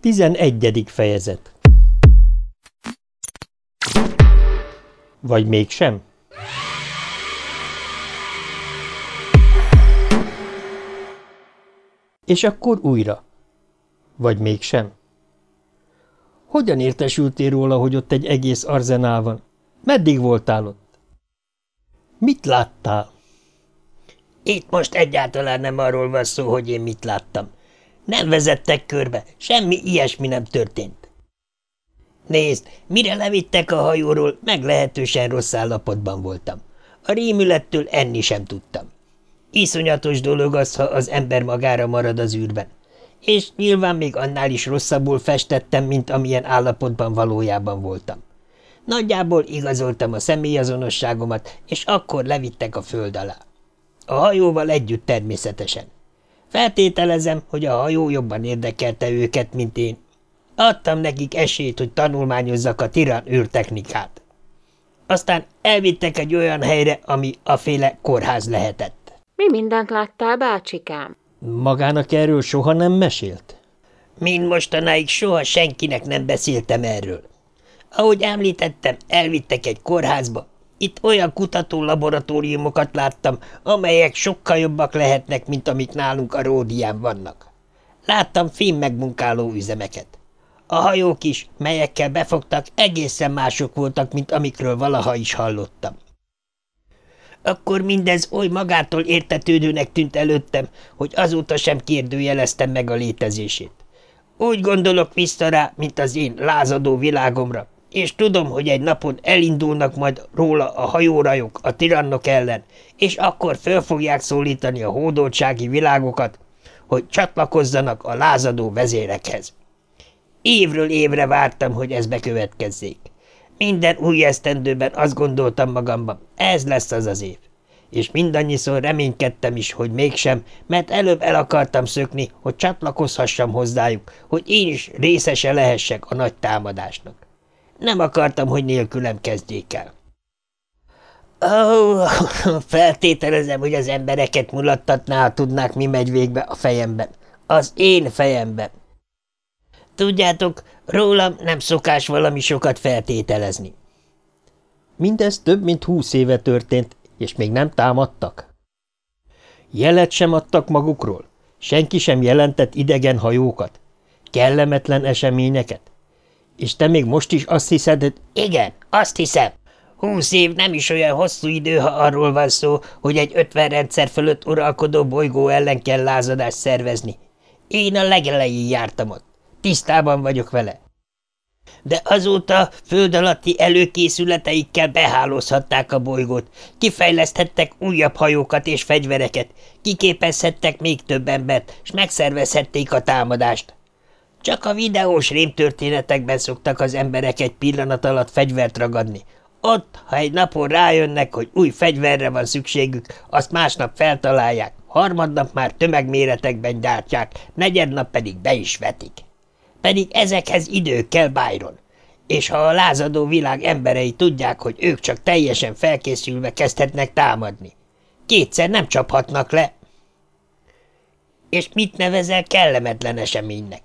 Tizenegyedik fejezet Vagy mégsem? És akkor újra. Vagy mégsem? Hogyan értesültél róla, hogy ott egy egész arzenál van? Meddig voltál ott? Mit láttál? Itt most egyáltalán nem arról van szó, hogy én mit láttam. Nem vezettek körbe, semmi ilyesmi nem történt. Nézd, mire levittek a hajóról, meglehetősen rossz állapotban voltam. A rémülettől enni sem tudtam. Iszonyatos dolog az, ha az ember magára marad az űrben. És nyilván még annál is rosszabbul festettem, mint amilyen állapotban valójában voltam. Nagyjából igazoltam a személyazonosságomat, és akkor levittek a föld alá. A hajóval együtt természetesen. Feltételezem, hogy a hajó jobban érdekelte őket, mint én. Adtam nekik esélyt, hogy tanulmányozzak a tiran űrtechnikát. Aztán elvittek egy olyan helyre, ami a féle kórház lehetett. Mi mindent láttál, bácsikám? Magának erről soha nem mesélt? Mind mostanáig soha senkinek nem beszéltem erről. Ahogy említettem, elvittek egy kórházba. Itt olyan kutató laboratóriumokat láttam, amelyek sokkal jobbak lehetnek, mint amik nálunk a Ródián vannak. Láttam fém megmunkáló üzemeket. A hajók is, melyekkel befogtak, egészen mások voltak, mint amikről valaha is hallottam. Akkor mindez oly magától értetődőnek tűnt előttem, hogy azóta sem kérdőjeleztem meg a létezését. Úgy gondolok vissza rá, mint az én lázadó világomra, és tudom, hogy egy napon elindulnak majd róla a hajórajok a tirannok ellen, és akkor föl fogják szólítani a hódoltsági világokat, hogy csatlakozzanak a lázadó vezérekhez. Évről évre vártam, hogy ez bekövetkezzék. Minden új esztendőben azt gondoltam magamban, ez lesz az az év. És mindannyiszor reménykedtem is, hogy mégsem, mert előbb el akartam szökni, hogy csatlakozhassam hozzájuk, hogy én is részese lehessek a nagy támadásnak. Nem akartam, hogy nélkülem kezdjék el. Ó, oh, feltételezem, hogy az embereket mulattatná, ha tudnák, mi megy végbe a fejemben. Az én fejemben. Tudjátok, rólam nem szokás valami sokat feltételezni. Mindez több mint húsz éve történt, és még nem támadtak? Jelet sem adtak magukról? Senki sem jelentett idegen hajókat? Kellemetlen eseményeket? És te még most is azt hiszed, hogy... Igen, azt hiszem. Húsz év nem is olyan hosszú idő, ha arról van szó, hogy egy ötven rendszer fölött uralkodó bolygó ellen kell lázadást szervezni. Én a legelején jártam ott. Tisztában vagyok vele. De azóta föld alatti előkészületeikkel behálózhatták a bolygót, kifejleszthettek újabb hajókat és fegyvereket, kiképezhettek még több embert, és megszervezhették a támadást. Csak a videós rémtörténetekben szoktak az emberek egy pillanat alatt fegyvert ragadni. Ott, ha egy napon rájönnek, hogy új fegyverre van szükségük, azt másnap feltalálják, harmadnap már tömegméretekben gyártják, negyednap pedig be is vetik. Pedig ezekhez idő kell, Byron. És ha a lázadó világ emberei tudják, hogy ők csak teljesen felkészülve kezdhetnek támadni, kétszer nem csaphatnak le. És mit nevezel kellemetlen eseménynek?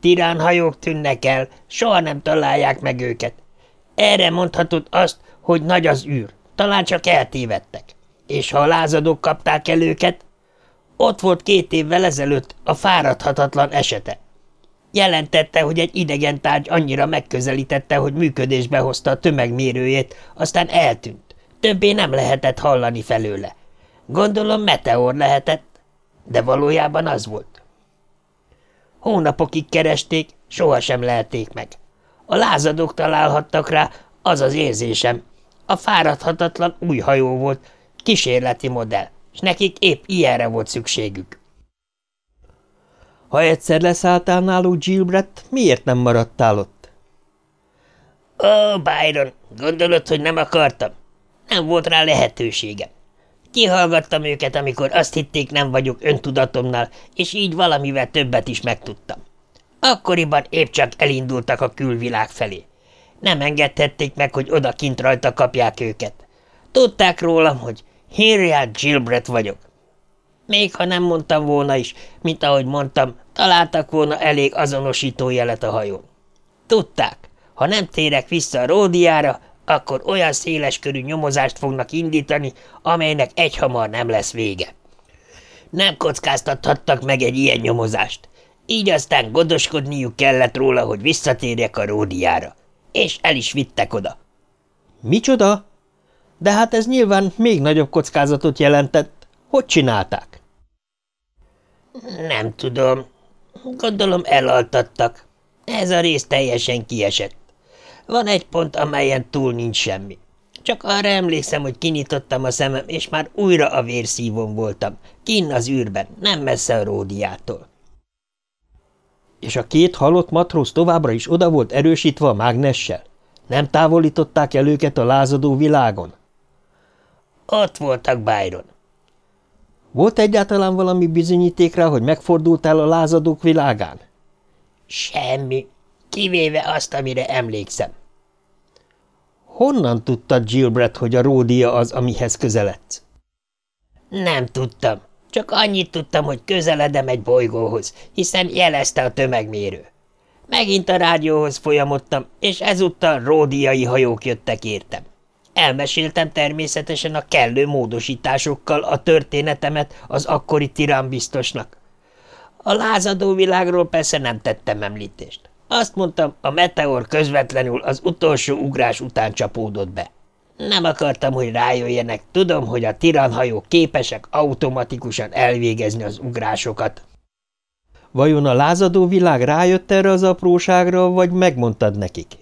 Tiránhajók tűnnek el, soha nem találják meg őket. Erre mondhatod azt, hogy nagy az űr, talán csak eltévedtek. És ha a lázadók kapták el őket? Ott volt két évvel ezelőtt a fáradhatatlan esete. Jelentette, hogy egy idegen tárgy annyira megközelítette, hogy működésbe hozta a tömegmérőjét, aztán eltűnt. Többé nem lehetett hallani felőle. Gondolom meteor lehetett, de valójában az volt. Hónapokig keresték, sohasem lehették meg. A lázadók találhattak rá, az az érzésem. A fáradhatatlan új hajó volt, kísérleti modell, és nekik épp ilyenre volt szükségük. Ha egyszer leszálltál náluk, Gilbreth, miért nem maradtál ott? Ó, Byron, gondolod, hogy nem akartam? Nem volt rá lehetőségem. Kihallgattam őket, amikor azt hitték, nem vagyok öntudatomnál, és így valamivel többet is megtudtam. Akkoriban épp csak elindultak a külvilág felé. Nem engedhették meg, hogy odakint rajta kapják őket. Tudták rólam, hogy Henriette Gilbreth vagyok. Még ha nem mondtam volna is, mint ahogy mondtam, találtak volna elég azonosítójelet a hajón. Tudták, ha nem térek vissza a ródiára, akkor olyan széleskörű nyomozást fognak indítani, amelynek egyhamar nem lesz vége. Nem kockáztathattak meg egy ilyen nyomozást, így aztán gondoskodniuk kellett róla, hogy visszatérjek a ródiára, és el is vittek oda. – Micsoda? De hát ez nyilván még nagyobb kockázatot jelentett. Hogy csinálták? – Nem tudom. Gondolom elaltattak. Ez a rész teljesen kiesett. Van egy pont, amelyen túl nincs semmi. Csak arra emlékszem, hogy kinyitottam a szemem, és már újra a vérszívon voltam. Kinn az űrben, nem messze a ródiától. És a két halott matróz továbbra is oda volt erősítve a mágnessel? Nem távolították el őket a lázadó világon? Ott voltak, Byron. Volt egyáltalán valami bizonyíték rá, hogy megfordultál a lázadók világán? Semmi, kivéve azt, amire emlékszem. Honnan tudtad, Gilbert, hogy a ródia az, amihez közeledsz? Nem tudtam. Csak annyit tudtam, hogy közeledem egy bolygóhoz, hiszen jelezte a tömegmérő. Megint a rádióhoz folyamodtam, és ezúttal ródiai hajók jöttek értem. Elmeséltem természetesen a kellő módosításokkal a történetemet az akkori tiránbiztosnak. A lázadó világról persze nem tettem említést. Azt mondtam, a meteor közvetlenül az utolsó ugrás után csapódott be. Nem akartam, hogy rájöjjenek, tudom, hogy a tiranhajók képesek automatikusan elvégezni az ugrásokat. Vajon a lázadó világ rájött erre az apróságra, vagy megmondtad nekik?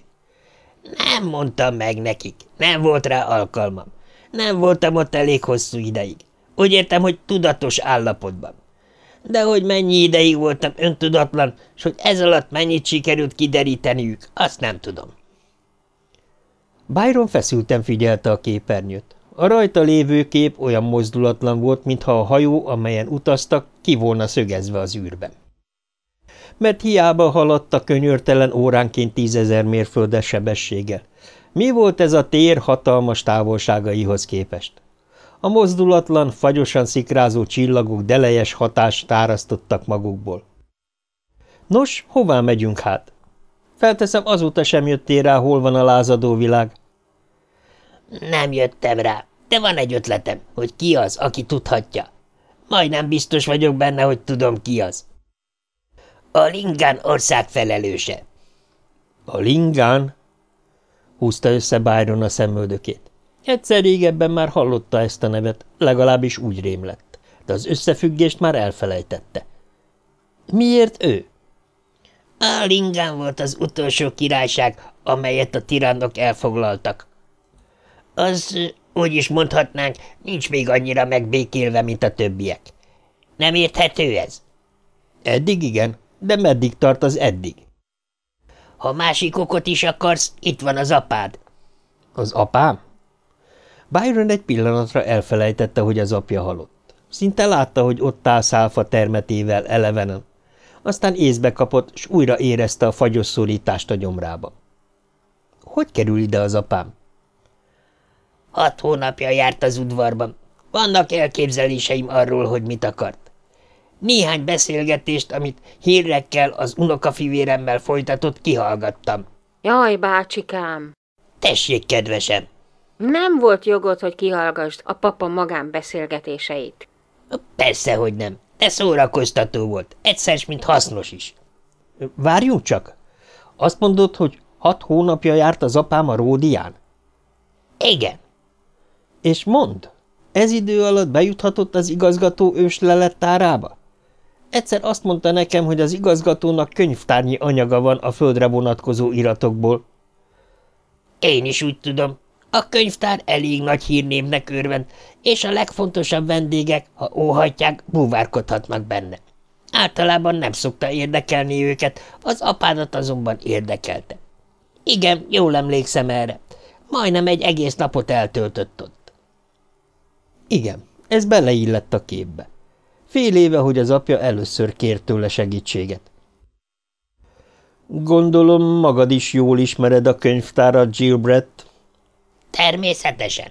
Nem mondtam meg nekik, nem volt rá alkalmam. Nem voltam ott elég hosszú ideig. Úgy értem, hogy tudatos állapotban. De hogy mennyi ideig voltam öntudatlan, és hogy ez alatt mennyit sikerült kideríteniük, azt nem tudom. Byron feszülten figyelte a képernyőt. A rajta lévő kép olyan mozdulatlan volt, mintha a hajó, amelyen utaztak, ki volna szögezve az űrben. Mert hiába haladt a könyörtelen óránként tízezer mérföldes sebességgel. Mi volt ez a tér hatalmas távolságaihoz képest? A mozdulatlan, fagyosan szikrázó csillagok delejes hatást tárasztottak magukból. Nos, hová megyünk hát? Felteszem, azóta sem jöttél rá, hol van a lázadó világ. Nem jöttem rá, de van egy ötletem, hogy ki az, aki tudhatja. Majdnem biztos vagyok benne, hogy tudom ki az. A Lingán ország felelőse. A Lingán? Húzta össze Byron a szemöldökét. Egyszer régebben már hallotta ezt a nevet, legalábbis úgy rém lett, de az összefüggést már elfelejtette. Miért ő? A Lingán volt az utolsó királyság, amelyet a tirannok elfoglaltak. Az, úgy is mondhatnánk, nincs még annyira megbékélve, mint a többiek. Nem érthető ez? Eddig igen, de meddig tart az eddig? Ha másik okot is akarsz, itt van az apád. Az apám? Byron egy pillanatra elfelejtette, hogy az apja halott. Szinte látta, hogy ott áll szálfa termetével elevenen. Aztán észbe kapott, és újra érezte a fagyos szorítást a gyomrába. Hogy kerül ide az apám? Hat hónapja járt az udvarban. Vannak elképzeléseim arról, hogy mit akart. Néhány beszélgetést, amit hírekkel az unokafivéremmel folytatott, kihallgattam. Jaj, bácsikám! Tessék, kedvesem! Nem volt jogod, hogy kihallgassd a papa magánbeszélgetéseit. Persze, hogy nem. De szórakoztató volt. Egyszer, mint hasznos is. Várjunk csak! Azt mondod, hogy hat hónapja járt az apám a Ródián? Igen. És mond, ez idő alatt bejuthatott az igazgató ős lelettárába? Egyszer azt mondta nekem, hogy az igazgatónak könyvtárnyi anyaga van a földre vonatkozó iratokból. Én is úgy tudom. A könyvtár elég nagy hírnévnek örvend, és a legfontosabb vendégek, ha óhatják, búvárkodhatnak benne. Általában nem szokta érdekelni őket, az apádat azonban érdekelte. Igen, jól emlékszem erre. Majdnem egy egész napot eltöltött ott. Igen, ez beleillett a képbe. Fél éve, hogy az apja először kért tőle segítséget. Gondolom, magad is jól ismered a könyvtárat, Gilbreth? Természetesen.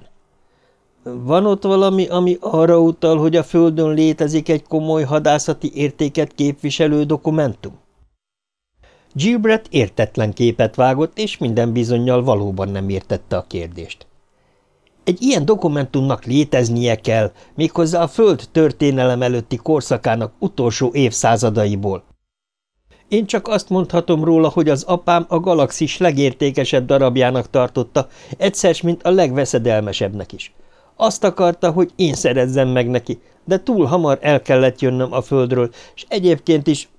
Van ott valami, ami arra utal, hogy a Földön létezik egy komoly hadászati értéket képviselő dokumentum? Gilbert értetlen képet vágott, és minden bizonyal valóban nem értette a kérdést. Egy ilyen dokumentumnak léteznie kell, méghozzá a Föld történelem előtti korszakának utolsó évszázadaiból. Én csak azt mondhatom róla, hogy az apám a galaxis legértékesebb darabjának tartotta, egyszer, mint a legveszedelmesebbnek is. Azt akarta, hogy én szerezzem meg neki, de túl hamar el kellett jönnöm a földről, és egyébként is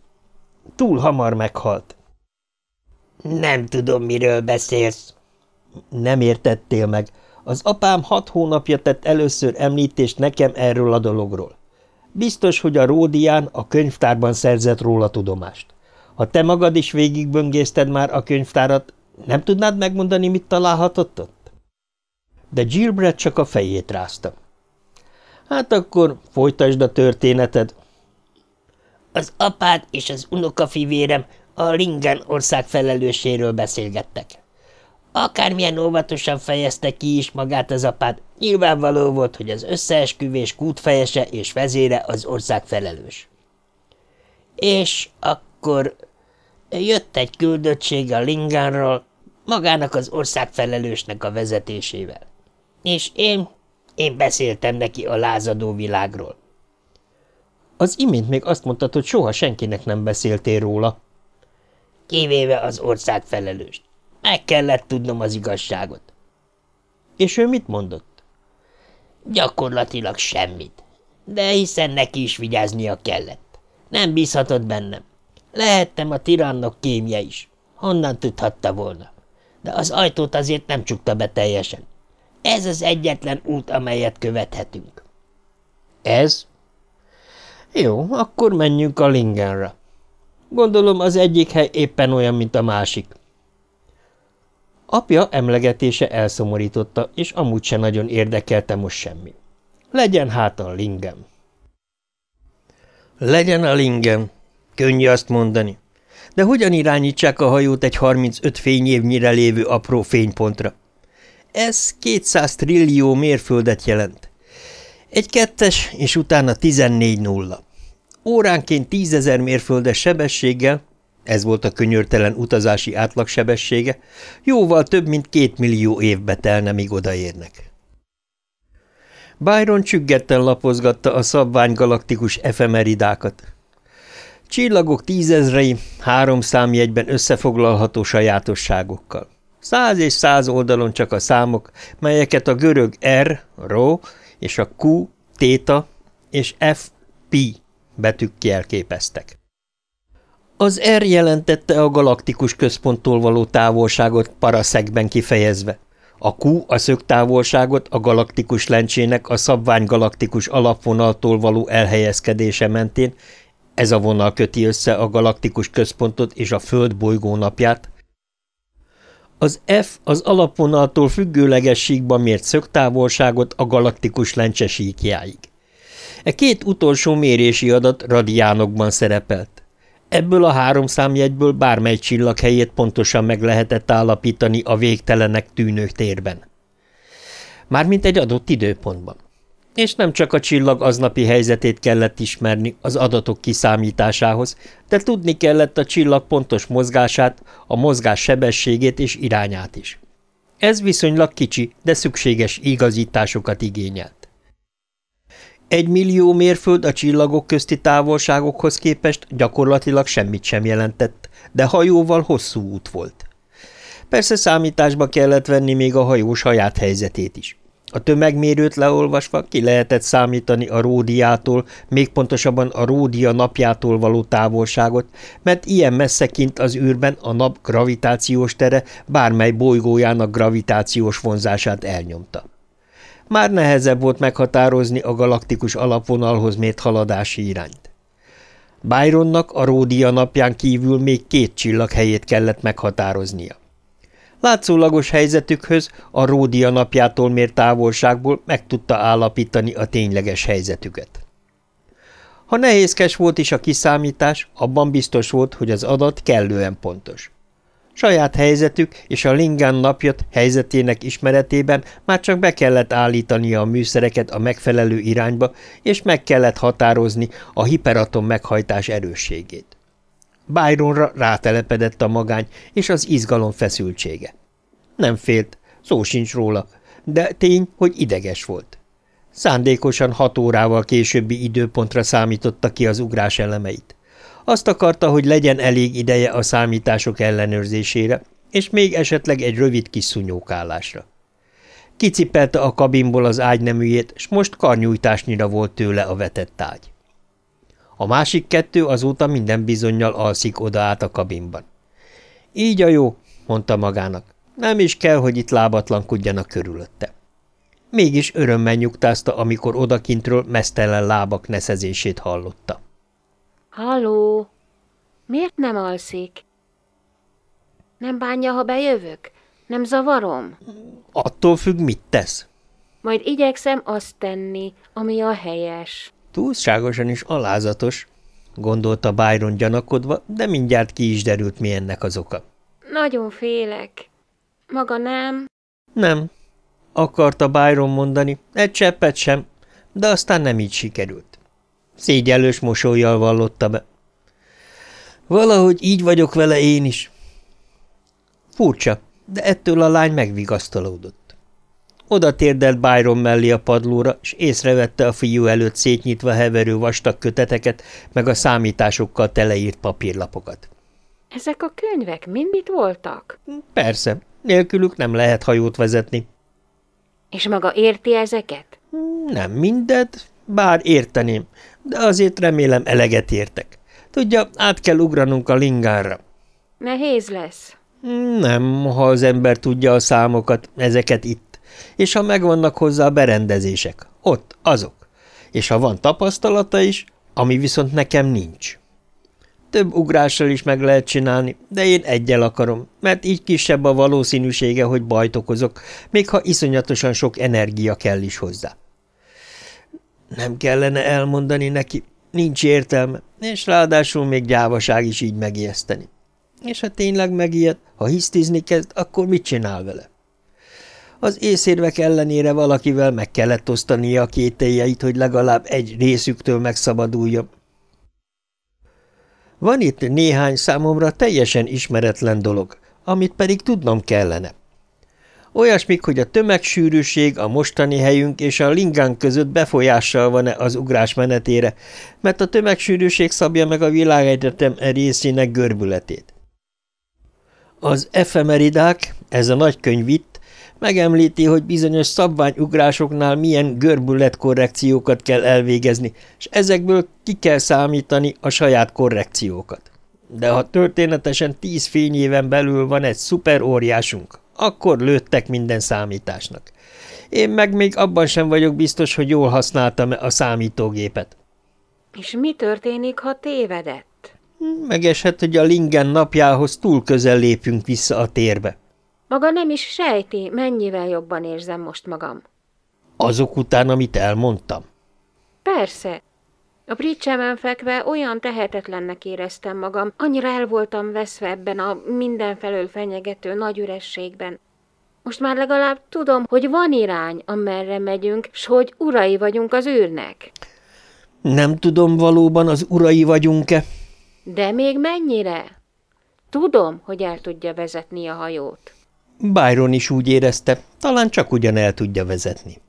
túl hamar meghalt. Nem tudom, miről beszélsz. Nem értettél meg. Az apám hat hónapja tett először említést nekem erről a dologról. Biztos, hogy a Ródián a könyvtárban szerzett róla tudomást. Ha te magad is végigböngészted már a könyvtárat, nem tudnád megmondani, mit találhatott ott? De Gilbert csak a fejét rázta. Hát akkor folytasd a történeted. Az apád és az unokafivérem a Lingen ország felelősséről beszélgettek. Akármilyen óvatosan fejezte ki is magát az apád, nyilvánvaló volt, hogy az összeesküvés kútfejese és vezére az ország felelős. És akkor jött egy küldöttség a Linganról, magának az ország felelősnek a vezetésével. És én, én beszéltem neki a lázadó világról. Az imént még azt mondtad, hogy soha senkinek nem beszéltél róla. Kivéve az ország felelőst. Meg kellett tudnom az igazságot. És ő mit mondott? Gyakorlatilag semmit. De hiszen neki is vigyáznia kellett. Nem bízhatott bennem. Lehettem a tirannok kémje is. Honnan tudhatta volna? De az ajtót azért nem csukta be teljesen. Ez az egyetlen út, amelyet követhetünk. Ez? Jó, akkor menjünk a Lingenre. Gondolom az egyik hely éppen olyan, mint a másik. Apja emlegetése elszomorította, és amúgy se nagyon érdekelte most semmi. Legyen hát a lingem. Legyen a lingem. Könnyű azt mondani. De hogyan irányítsák a hajót egy 35 fényévnyire lévő apró fénypontra? Ez 200 trillió mérföldet jelent. Egy kettes, és utána 14 nulla. Óránként tízezer mérföldes sebességgel, ez volt a könyörtelen utazási átlagsebessége, jóval több mint két millió évbe telne, míg odaérnek. Byron csüggetten lapozgatta a szabvány galaktikus efemeridákat. Csillagok tízezrei, három számjegyben összefoglalható sajátosságokkal. Száz és száz oldalon csak a számok, melyeket a görög R, Rho, és a Q, Theta és F, Pi betűk jelképeztek. Az R jelentette a galaktikus központtól való távolságot paraszegben kifejezve, a Q a szögtávolságot a galaktikus lencsének a szabvány galaktikus alapvonaltól való elhelyezkedése mentén, ez a vonal köti össze a galaktikus központot és a Föld bolygónapját, az F az alapvonaltól függőleges síkban mért szögtávolságot a galaktikus lencse síkjáig. E két utolsó mérési adat radiánokban szerepelt. Ebből a három számjegyből bármely csillag helyét pontosan meg lehetett állapítani a végtelenek tűnő térben. Mármint egy adott időpontban. És nem csak a csillag aznapi helyzetét kellett ismerni az adatok kiszámításához, de tudni kellett a csillag pontos mozgását, a mozgás sebességét és irányát is. Ez viszonylag kicsi, de szükséges igazításokat igényelt. Egy millió mérföld a csillagok közti távolságokhoz képest gyakorlatilag semmit sem jelentett, de hajóval hosszú út volt. Persze számításba kellett venni még a hajó saját helyzetét is. A tömegmérőt leolvasva ki lehetett számítani a ródiától, még pontosabban a ródia napjától való távolságot, mert ilyen messze kint az űrben a nap gravitációs tere bármely bolygójának gravitációs vonzását elnyomta. Már nehezebb volt meghatározni a galaktikus alapvonalhoz mért haladási irányt. Byronnak a Ródia napján kívül még két csillag helyét kellett meghatároznia. Látszólagos helyzetükhöz a Ródia napjától mért távolságból meg tudta állapítani a tényleges helyzetüket. Ha nehézkes volt is a kiszámítás, abban biztos volt, hogy az adat kellően pontos. Saját helyzetük és a Lingán napjat helyzetének ismeretében már csak be kellett állítania a műszereket a megfelelő irányba, és meg kellett határozni a hiperatom meghajtás erősségét. Byronra rátelepedett a magány és az izgalom feszültsége. Nem félt, szó sincs róla, de tény, hogy ideges volt. Szándékosan hat órával későbbi időpontra számította ki az ugrás elemeit. Azt akarta, hogy legyen elég ideje a számítások ellenőrzésére, és még esetleg egy rövid kis szunyókálásra. Kicipelte a kabinból az ágyneműjét, s most karnyújtásnyira volt tőle a vetett ágy. A másik kettő azóta minden bizonyal alszik oda át a kabinban. Így a jó, mondta magának, nem is kell, hogy itt lábatlankodjanak körülötte. Mégis örömmel nyugtázta, amikor odakintről mesztelen lábak neszezését hallotta. Halló! Miért nem alszik? Nem bánja, ha bejövök? Nem zavarom? Attól függ, mit tesz. Majd igyekszem azt tenni, ami a helyes. Túlságosan is alázatos, gondolta Byron gyanakodva, de mindjárt ki is derült, mi ennek az oka. Nagyon félek. Maga nem? Nem, akarta Byron mondani, egy cseppet sem, de aztán nem így sikerült. Szégyellős mosolyjal vallotta be. Valahogy így vagyok vele én is. Furcsa, de ettől a lány megvigasztalódott. Oda térdelt Byron mellé a padlóra, és észrevette a fiú előtt szétnyitva heverő vastag köteteket, meg a számításokkal teleírt papírlapokat. – Ezek a könyvek mind mit voltak? – Persze, nélkülük nem lehet hajót vezetni. – És maga érti ezeket? – Nem mindet, bár érteném, de azért remélem eleget értek. Tudja, át kell ugranunk a lingárra. – Nehéz lesz. – Nem, ha az ember tudja a számokat, ezeket itt és ha megvannak hozzá a berendezések, ott, azok, és ha van tapasztalata is, ami viszont nekem nincs. Több ugrással is meg lehet csinálni, de én egyel akarom, mert így kisebb a valószínűsége, hogy bajt okozok, még ha iszonyatosan sok energia kell is hozzá. Nem kellene elmondani neki, nincs értelme, és ráadásul még gyávaság is így megijeszteni. És ha tényleg megijed, ha hisztizni kezd, akkor mit csinál vele? Az észérvek ellenére valakivel meg kellett osztania a kételjeit, hogy legalább egy részüktől megszabaduljon. Van itt néhány számomra teljesen ismeretlen dolog, amit pedig tudnom kellene. Olyasmik, hogy a tömegsűrűség a mostani helyünk és a lingán között befolyással van-e az ugrás menetére, mert a tömegsűrűség szabja meg a világegyetem részének görbületét. Az efemeridák, ez a nagykönyv itt, Megemlíti, hogy bizonyos szabványugrásoknál milyen görbületkorrekciókat kell elvégezni, és ezekből ki kell számítani a saját korrekciókat. De ha történetesen tíz fényéven belül van egy szuperóriásunk, akkor lőttek minden számításnak. Én meg még abban sem vagyok biztos, hogy jól használtam a számítógépet. És mi történik, ha tévedett? Megeshet, hogy a Lingen napjához túl közel lépünk vissza a térbe. Maga nem is sejti, mennyivel jobban érzem most magam. Azok után, amit elmondtam? Persze. A pricsemen fekve olyan tehetetlennek éreztem magam, annyira el voltam veszve ebben a mindenfelől fenyegető nagy ürességben. Most már legalább tudom, hogy van irány, amerre megyünk, s hogy urai vagyunk az űrnek. Nem tudom valóban, az urai vagyunk-e. De még mennyire? Tudom, hogy el tudja vezetni a hajót. Byron is úgy érezte, talán csak ugyan el tudja vezetni.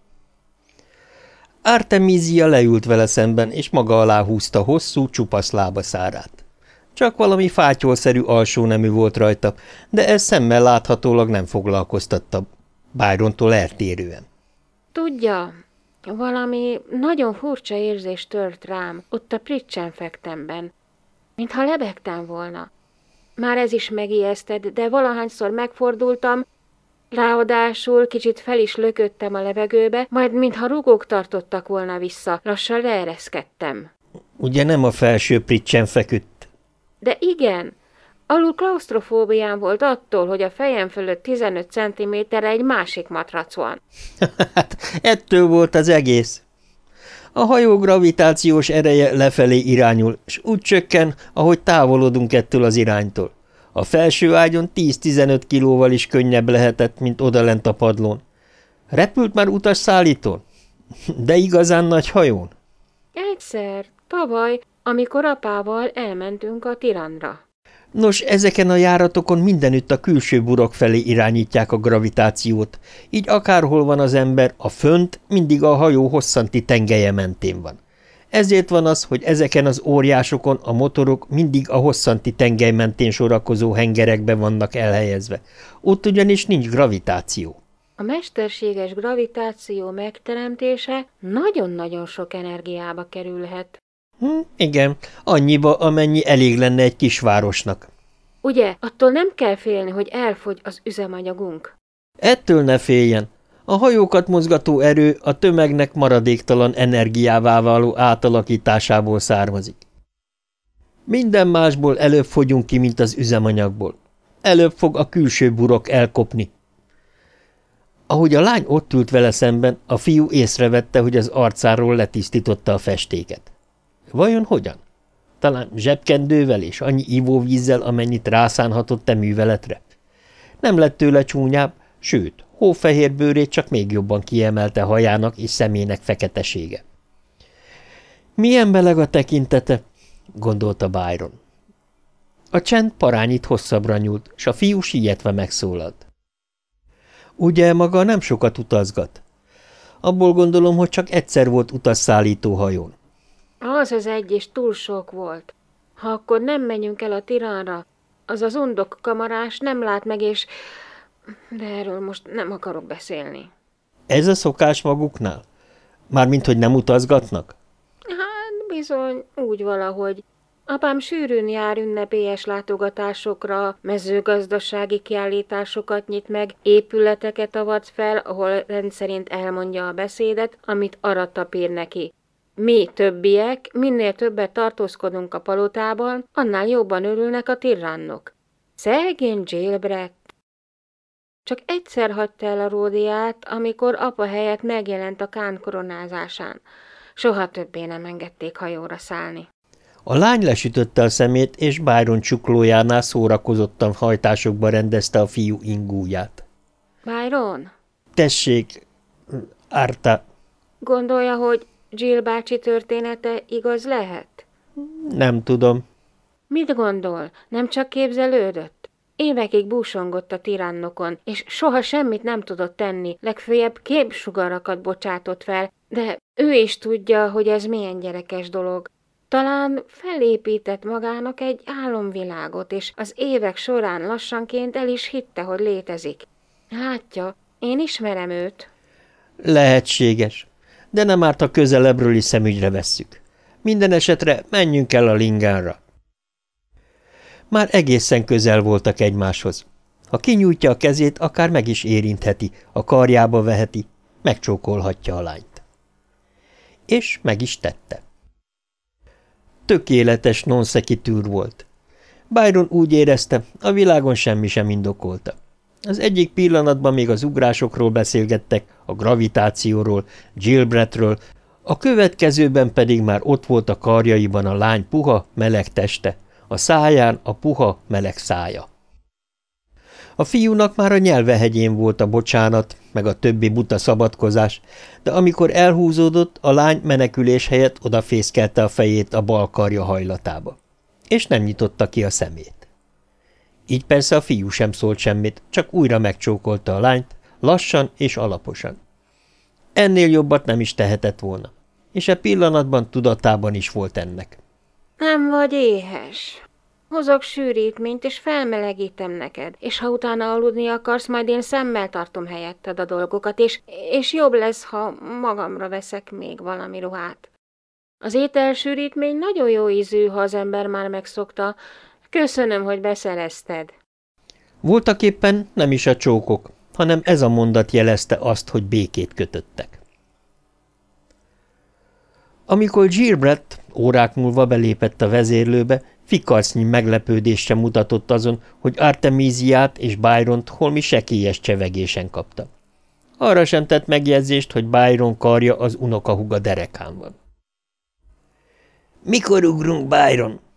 Artemisia leült vele szemben, és maga alá húzta hosszú, csupasz lábaszárát. Csak valami fátyolszerű alsó nemű volt rajta, de ez szemmel láthatólag nem foglalkoztatta Byrontól eltérően. Tudja, valami nagyon furcsa érzés tört rám ott a pricsen fektemben, mintha lebegtem volna. Már ez is megijesztett, de valahányszor megfordultam, ráadásul kicsit fel is lököttem a levegőbe, majd mintha rugók tartottak volna vissza, lassan leereszkedtem. Ugye nem a felső pricsen feküdt? De igen, alul klaustrofóbiám volt attól, hogy a fejem fölött 15 centiméterre egy másik matrac van. hát ettől volt az egész. A hajó gravitációs ereje lefelé irányul, és úgy csökken, ahogy távolodunk ettől az iránytól. A felső ágyon 10-15 kilóval is könnyebb lehetett, mint odalent a padlón. Repült már utas szállítón? De igazán nagy hajón? Egyszer, tavaly, amikor apával elmentünk a tiranra. Nos, ezeken a járatokon mindenütt a külső burok felé irányítják a gravitációt, így akárhol van az ember, a fönt mindig a hajó hosszanti tengelye mentén van. Ezért van az, hogy ezeken az óriásokon a motorok mindig a hosszanti tengely mentén sorakozó hengerekben vannak elhelyezve. Ott ugyanis nincs gravitáció. A mesterséges gravitáció megteremtése nagyon-nagyon sok energiába kerülhet. Hm, igen, annyiba, amennyi elég lenne egy kisvárosnak. Ugye, attól nem kell félni, hogy elfogy az üzemanyagunk. Ettől ne féljen. A hajókat mozgató erő a tömegnek maradéktalan energiává váló átalakításából származik. Minden másból előbb fogyunk ki, mint az üzemanyagból. Előbb fog a külső burok elkopni. Ahogy a lány ott ült vele szemben, a fiú észrevette, hogy az arcáról letisztította a festéket. Vajon hogyan? Talán zsebkendővel és annyi ivóvízzel, amennyit rászánhatott e műveletre? Nem lett tőle csúnyább, sőt, hófehér bőrét csak még jobban kiemelte hajának és szemének feketesége. Milyen meleg a tekintete, gondolta Byron. A csend parányit hosszabbra nyúlt, s a fiú sietve megszólalt. Ugye maga nem sokat utazgat? Abból gondolom, hogy csak egyszer volt utasszállító hajón. Az az egy is túl sok volt. Ha akkor nem menjünk el a tiranra, az az undok kamarás nem lát meg, és... De erről most nem akarok beszélni. Ez a szokás maguknál? Mármint, hogy nem utazgatnak? Hát bizony, úgy valahogy. Apám sűrűn jár ünnepélyes látogatásokra, mezőgazdasági kiállításokat nyit meg, épületeket avat fel, ahol rendszerint elmondja a beszédet, amit Aratap ír neki. Mi többiek, minél többet tartózkodunk a palotában, annál jobban örülnek a tirrannok. Szegény jailbreak. Csak egyszer hagyta el a ródiát, amikor apa helyett megjelent a kán koronázásán. Soha többé nem engedték hajóra szállni. A lány lesütötte a szemét, és Byron csuklójánál szórakozottan hajtásokba rendezte a fiú ingúját. Byron? Tessék, Árta. Gondolja, hogy Jill bácsi története igaz lehet? Nem tudom. Mit gondol? Nem csak képzelődött? Évekig búsongott a tirannokon, és soha semmit nem tudott tenni, legfőjebb képsugarakat bocsátott fel, de ő is tudja, hogy ez milyen gyerekes dolog. Talán felépített magának egy álomvilágot, és az évek során lassanként el is hitte, hogy létezik. Látja, én ismerem őt. Lehetséges, de nem árt, ha közelebbről is szemügyre vesszük. Minden esetre menjünk el a lingánra. Már egészen közel voltak egymáshoz. Ha kinyújtja a kezét, akár meg is érintheti, a karjába veheti, megcsókolhatja a lányt. És meg is tette. Tökéletes non-szekitűr volt. Byron úgy érezte, a világon semmi sem indokolta. Az egyik pillanatban még az ugrásokról beszélgettek, a gravitációról, Gilbretről, a következőben pedig már ott volt a karjaiban a lány puha, meleg teste, a száján a puha, meleg szája. A fiúnak már a nyelvehegyén volt a bocsánat, meg a többi buta szabadkozás, de amikor elhúzódott, a lány menekülés helyett odafészkelte a fejét a bal karja hajlatába, és nem nyitotta ki a szemét. Így persze a fiú sem szólt semmit, csak újra megcsókolta a lányt, lassan és alaposan. Ennél jobbat nem is tehetett volna, és e pillanatban tudatában is volt ennek. Nem vagy éhes. Hozok sűrítményt, és felmelegítem neked, és ha utána aludni akarsz, majd én szemmel tartom helyetted a dolgokat, és, és jobb lesz, ha magamra veszek még valami ruhát. Az ételsűrítmény nagyon jó ízű, ha az ember már megszokta. Köszönöm, hogy beszerezted. Voltak éppen nem is a csókok, hanem ez a mondat jelezte azt, hogy békét kötöttek. Amikor Gilbreth órák múlva belépett a vezérlőbe, Fikarcnyi meglepődésre mutatott azon, hogy Artemisiát és Byront holmi sekélyes csevegésen kapta. Arra sem tett megjegyzést, hogy Byron karja az unokahuga derekán van. – Mikor ugrunk, Byron? –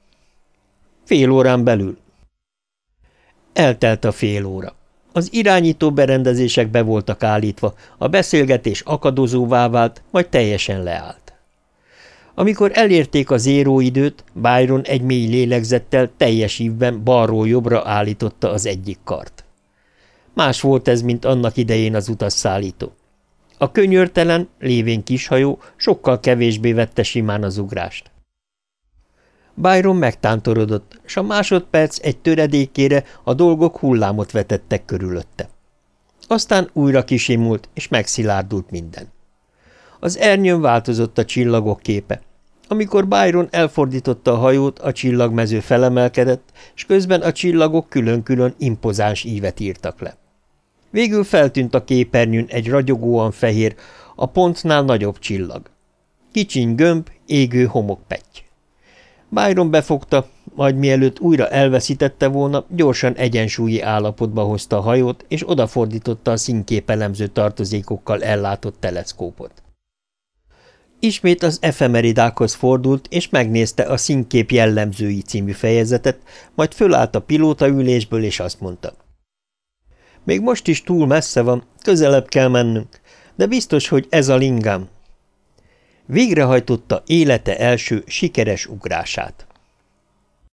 Fél órán belül. Eltelt a fél óra. Az irányító berendezések be voltak állítva, a beszélgetés akadozóvá vált, majd teljesen leállt. Amikor elérték a időt, Byron egy mély lélegzettel teljes ívben balról jobbra állította az egyik kart. Más volt ez, mint annak idején az utasszállító. A könyörtelen, lévén kishajó sokkal kevésbé vette simán az ugrást. Byron megtántorodott, és a másodperc egy töredékére a dolgok hullámot vetettek körülötte. Aztán újra kisimult, és megszilárdult minden. Az ernyőn változott a csillagok képe. Amikor Byron elfordította a hajót, a csillagmező felemelkedett, és közben a csillagok külön-külön impozáns ívet írtak le. Végül feltűnt a képernyőn egy ragyogóan fehér, a pontnál nagyobb csillag. Kicsiny gömb, égő homokpetty. Byron befogta, majd mielőtt újra elveszítette volna, gyorsan egyensúlyi állapotba hozta a hajót, és odafordította a színképelemző tartozékokkal ellátott teleszkópot. Ismét az efemeridákhoz fordult, és megnézte a színkép jellemzői című fejezetet, majd fölállt a pilótaülésből, és azt mondta. Még most is túl messze van, közelebb kell mennünk, de biztos, hogy ez a lingám. Végrehajtotta élete első sikeres ugrását.